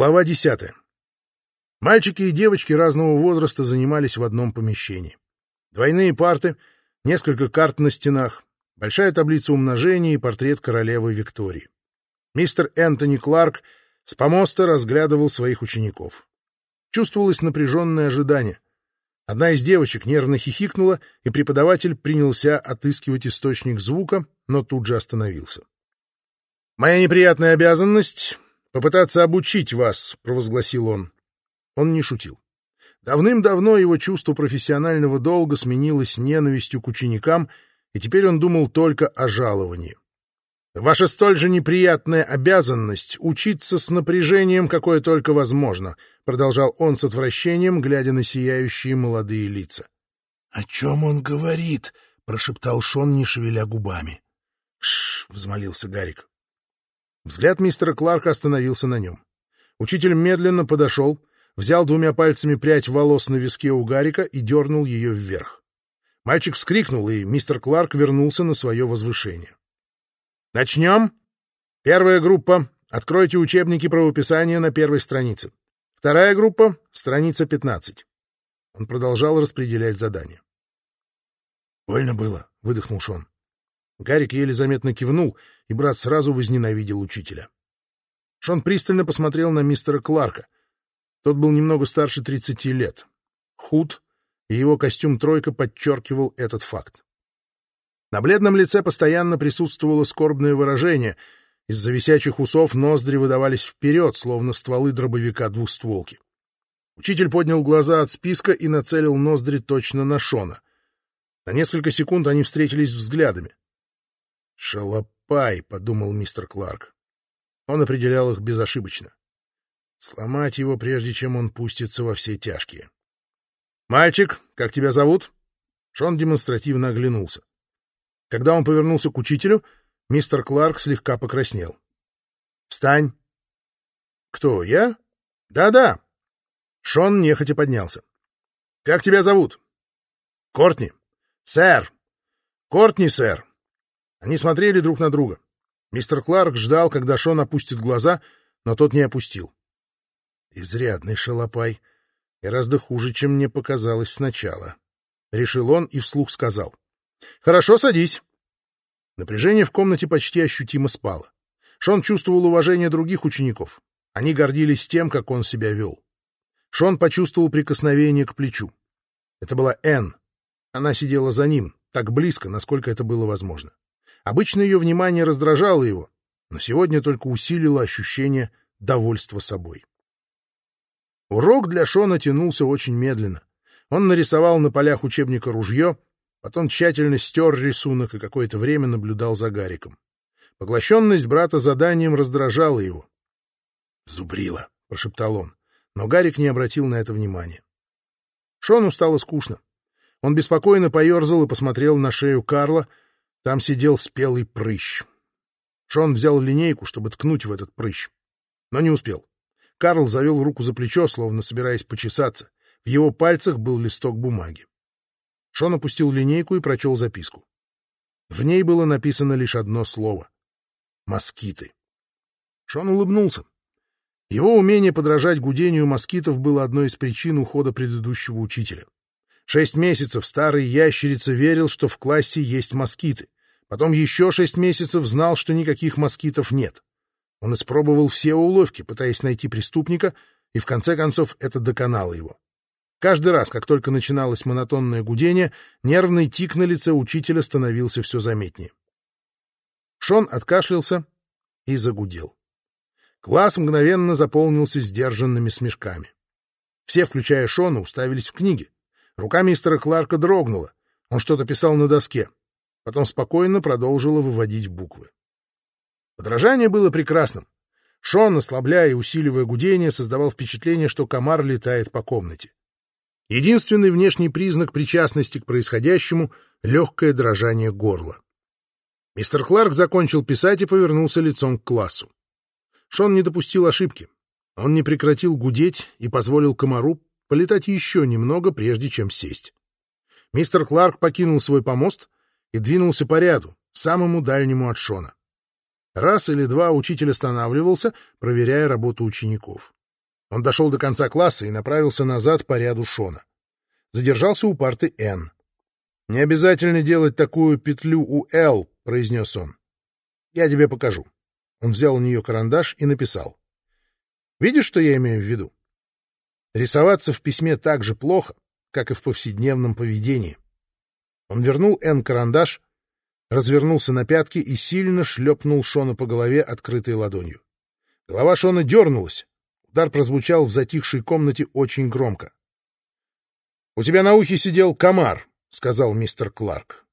Глава десятая. Мальчики и девочки разного возраста занимались в одном помещении. Двойные парты, несколько карт на стенах, большая таблица умножения и портрет королевы Виктории. Мистер Энтони Кларк с помоста разглядывал своих учеников. Чувствовалось напряженное ожидание. Одна из девочек нервно хихикнула, и преподаватель принялся отыскивать источник звука, но тут же остановился. «Моя неприятная обязанность попытаться обучить вас», — провозгласил он. Он не шутил. Давным-давно его чувство профессионального долга сменилось ненавистью к ученикам, и теперь он думал только о жаловании. Ваша столь же неприятная обязанность — учиться с напряжением, какое только возможно, — продолжал он с отвращением, глядя на сияющие молодые лица. — О чем он говорит? — прошептал Шон, не шевеля губами. — Шш! — взмолился Гарик. Взгляд мистера Кларка остановился на нем. Учитель медленно подошел, взял двумя пальцами прядь волос на виске у Гарика и дернул ее вверх. Мальчик вскрикнул, и мистер Кларк вернулся на свое возвышение. «Начнем. Первая группа. Откройте учебники правописания на первой странице. Вторая группа — страница 15». Он продолжал распределять задания. «Больно было», — выдохнул Шон. Гарик еле заметно кивнул, и брат сразу возненавидел учителя. Шон пристально посмотрел на мистера Кларка. Тот был немного старше тридцати лет. Худ, и его костюм-тройка подчеркивал этот факт. На бледном лице постоянно присутствовало скорбное выражение. Из-за висячих усов ноздри выдавались вперед, словно стволы дробовика двустволки. Учитель поднял глаза от списка и нацелил ноздри точно на Шона. На несколько секунд они встретились взглядами. «Шалопай», — подумал мистер Кларк. Он определял их безошибочно. Сломать его, прежде чем он пустится во все тяжкие. «Мальчик, как тебя зовут?» Шон демонстративно оглянулся. Когда он повернулся к учителю, мистер Кларк слегка покраснел. «Встань!» «Кто, я?» «Да-да!» Шон нехотя поднялся. «Как тебя зовут?» «Кортни». «Сэр!» «Кортни, сэр!» Они смотрели друг на друга. Мистер Кларк ждал, когда Шон опустит глаза, но тот не опустил. Изрядный шалопай. Гораздо хуже, чем мне показалось сначала. Решил он и вслух сказал. — Хорошо, садись. Напряжение в комнате почти ощутимо спало. Шон чувствовал уважение других учеников. Они гордились тем, как он себя вел. Шон почувствовал прикосновение к плечу. Это была Энн. Она сидела за ним, так близко, насколько это было возможно. Обычно ее внимание раздражало его, но сегодня только усилило ощущение довольства собой. Урок для Шона тянулся очень медленно. Он нарисовал на полях учебника ружье, потом тщательно стер рисунок и какое-то время наблюдал за Гариком. Поглощенность брата заданием раздражала его. «Зубрила», — прошептал он, но Гарик не обратил на это внимания. Шону стало скучно. Он беспокойно поерзал и посмотрел на шею Карла, там сидел спелый прыщ. Шон взял линейку, чтобы ткнуть в этот прыщ, но не успел. Карл завел руку за плечо, словно собираясь почесаться. В его пальцах был листок бумаги. Шон опустил линейку и прочел записку. В ней было написано лишь одно слово — «москиты». Шон улыбнулся. Его умение подражать гудению москитов было одной из причин ухода предыдущего учителя. Шесть месяцев старый ящерица верил, что в классе есть москиты. Потом еще шесть месяцев знал, что никаких москитов нет. Он испробовал все уловки, пытаясь найти преступника, и в конце концов это доконало его. Каждый раз, как только начиналось монотонное гудение, нервный тик на лице учителя становился все заметнее. Шон откашлялся и загудел. Класс мгновенно заполнился сдержанными смешками. Все, включая Шона, уставились в книги. Рука мистера Кларка дрогнула. Он что-то писал на доске. Потом спокойно продолжила выводить буквы. Подражание было прекрасным. Шон, ослабляя и усиливая гудение, создавал впечатление, что комар летает по комнате. Единственный внешний признак причастности к происходящему — легкое дрожание горла. Мистер Кларк закончил писать и повернулся лицом к классу. Шон не допустил ошибки. Он не прекратил гудеть и позволил комару полетать еще немного, прежде чем сесть. Мистер Кларк покинул свой помост и двинулся по ряду, самому дальнему от Шона. Раз или два учитель останавливался, проверяя работу учеников. Он дошел до конца класса и направился назад по ряду Шона. Задержался у парты Н. «Не обязательно делать такую петлю у Л», — произнес он. «Я тебе покажу». Он взял у нее карандаш и написал. «Видишь, что я имею в виду? Рисоваться в письме так же плохо, как и в повседневном поведении». Он вернул Н карандаш, развернулся на пятки и сильно шлепнул Шона по голове открытой ладонью. Голова Шона дернулась. Удар прозвучал в затихшей комнате очень громко. — У тебя на ухе сидел комар, — сказал мистер Кларк.